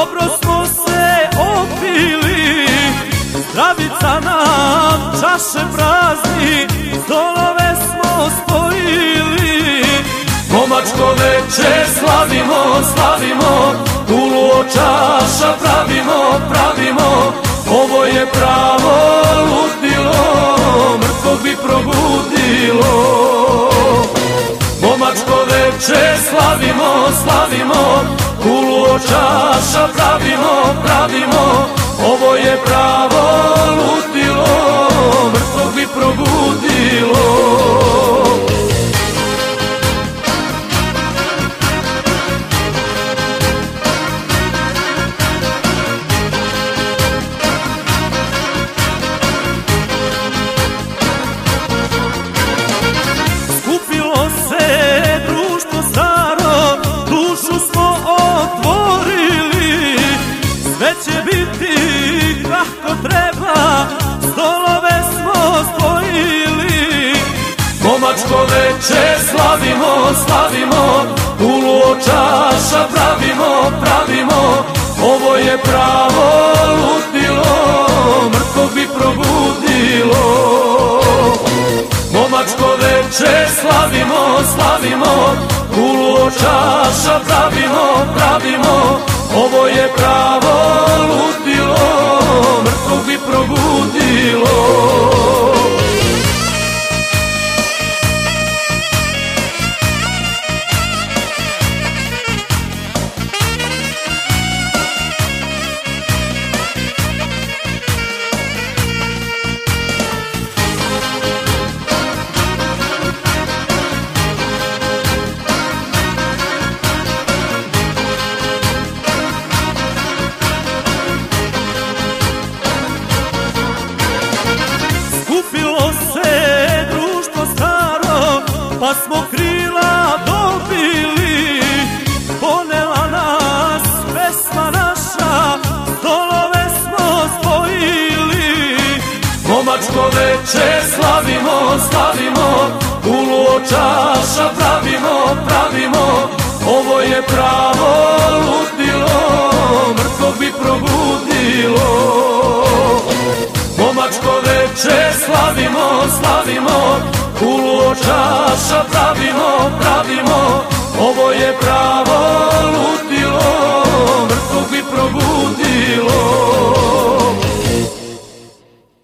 dobro smo se opili Zdravica nam čaše prazni, stolove smo spojili. Momačko veče slavimo, slavimo, kulu čaša pravimo, pravimo. Ovo je pravo ludilo, mrtvog bi probudilo. Momačko veče slavimo, slavimo, čaša pravimo, pravimo. Ovo je pravo Momačko veče slavimo, slavimo, kulu čaša pravimo, pravimo. Ovo je pravo ludilo, mrtvog bi probudilo. Momačko veče slavimo, slavimo, kulu čaša pravimo, pravimo. Ovo je pravo ludilo, mrtvog bi probudilo pa smo krila dobili Ponela nas pesma naša, stolove smo spojili. Momačko veče slavimo, slavimo, kulu čaša pravimo, pravimo. Ovo je pravo ludilo, mrtvog bi probudilo. Momačko veče slavimo, slavimo, kulu čaša pravimo, pravimo. Ovo je pravo ludilo